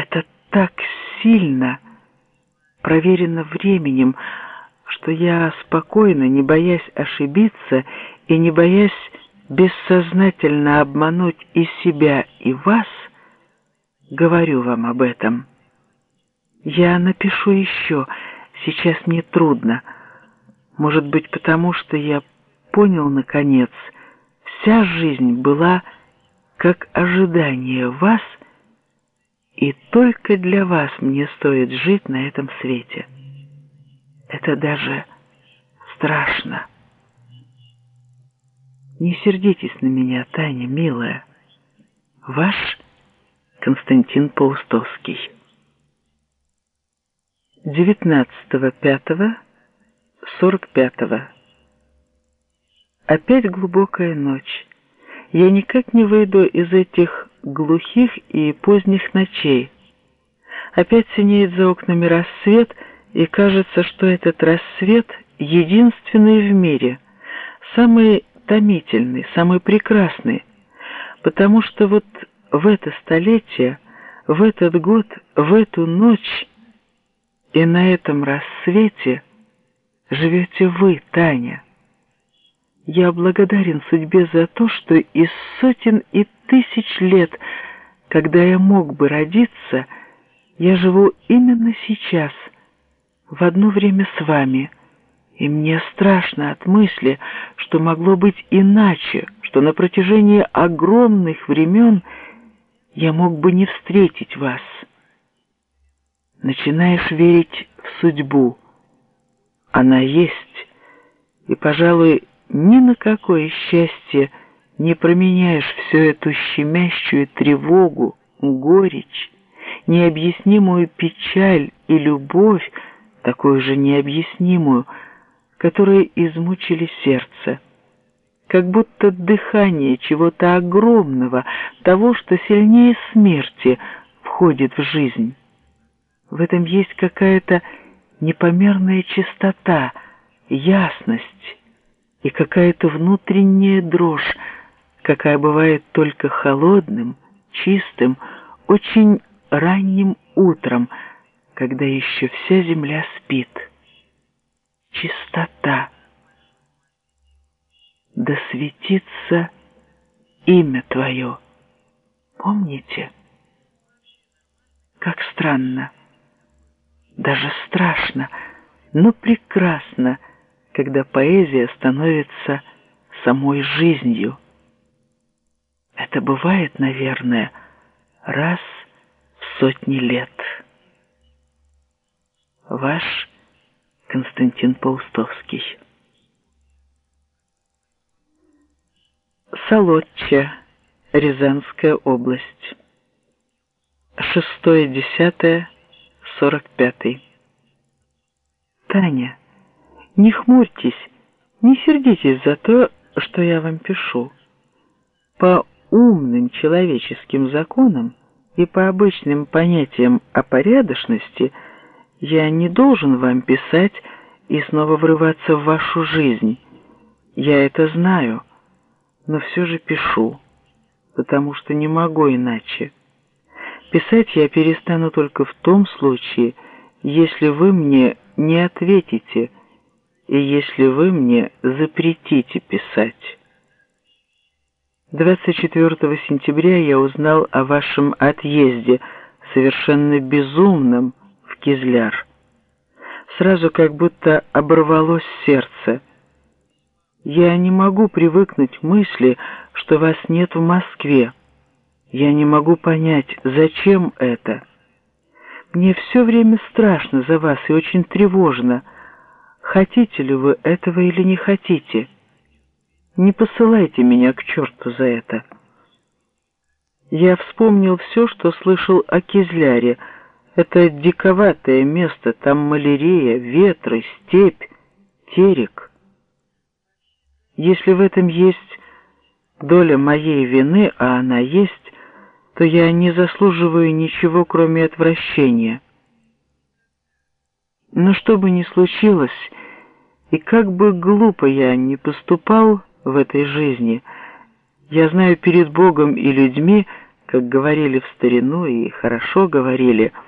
Это так сильно проверено временем, что я спокойно, не боясь ошибиться и не боясь бессознательно обмануть и себя, и вас, говорю вам об этом. Я напишу еще, сейчас мне трудно. Может быть, потому что я понял, наконец, вся жизнь была как ожидание вас, и только для вас мне стоит жить на этом свете. Это даже страшно. Не сердитесь на меня, Таня, милая. Ваш Константин Паустовский. 19.05.45 Опять глубокая ночь. Я никак не выйду из этих глухих и поздних ночей. Опять синеет за окнами рассвет, и кажется, что этот рассвет единственный в мире, самый томительный, самый прекрасный, потому что вот в это столетие, в этот год, в эту ночь и на этом рассвете живете вы, Таня. Я благодарен судьбе за то, что из сотен и тысяч лет, когда я мог бы родиться, я живу именно сейчас, в одно время с вами, и мне страшно от мысли, что могло быть иначе, что на протяжении огромных времен я мог бы не встретить вас. Начинаешь верить в судьбу. Она есть, и, пожалуй, ни на какое счастье не променяешь всю эту щемящую тревогу, горечь, необъяснимую печаль и любовь, такую же необъяснимую, которые измучили сердце. Как будто дыхание чего-то огромного, того, что сильнее смерти, входит в жизнь. В этом есть какая-то непомерная чистота, ясность, и какая-то внутренняя дрожь, какая бывает только холодным, чистым, очень ранним утром, когда еще вся земля спит. Чистота. Да светится имя Твое. Помните? Как странно, даже страшно, но прекрасно — когда поэзия становится самой жизнью. Это бывает, наверное, раз в сотни лет. Ваш Константин Паустовский. Солодча, Рязанская область. 6.10.45. Таня. Не хмурьтесь, не сердитесь за то, что я вам пишу. По умным человеческим законам и по обычным понятиям о порядочности я не должен вам писать и снова врываться в вашу жизнь. Я это знаю, но все же пишу, потому что не могу иначе. Писать я перестану только в том случае, если вы мне не ответите – и если вы мне запретите писать. 24 сентября я узнал о вашем отъезде, совершенно безумном, в Кизляр. Сразу как будто оборвалось сердце. Я не могу привыкнуть к мысли, что вас нет в Москве. Я не могу понять, зачем это. Мне все время страшно за вас и очень тревожно, Хотите ли вы этого или не хотите? Не посылайте меня к черту за это. Я вспомнил все, что слышал о Кизляре. Это диковатое место, там малярия, ветры, степь, терек. Если в этом есть доля моей вины, а она есть, то я не заслуживаю ничего, кроме отвращения. Но что бы ни случилось, и как бы глупо я ни поступал в этой жизни, я знаю перед Богом и людьми, как говорили в старину и хорошо говорили –